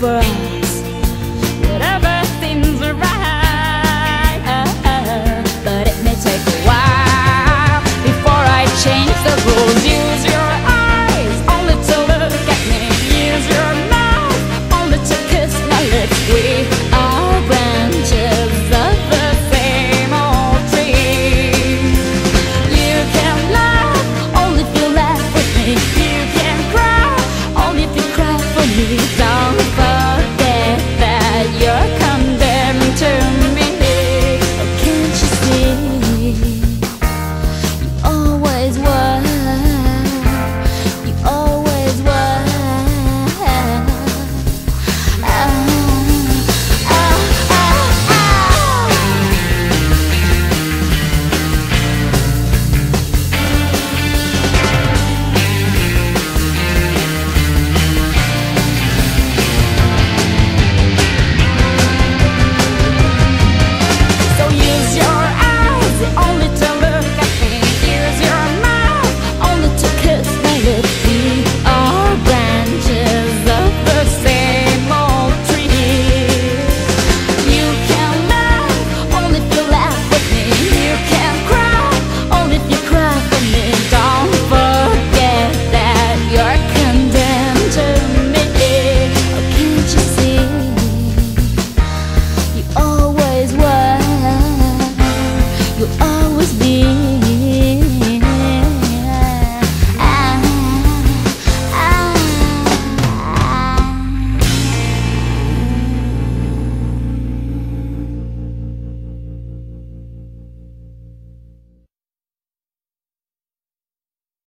wanted.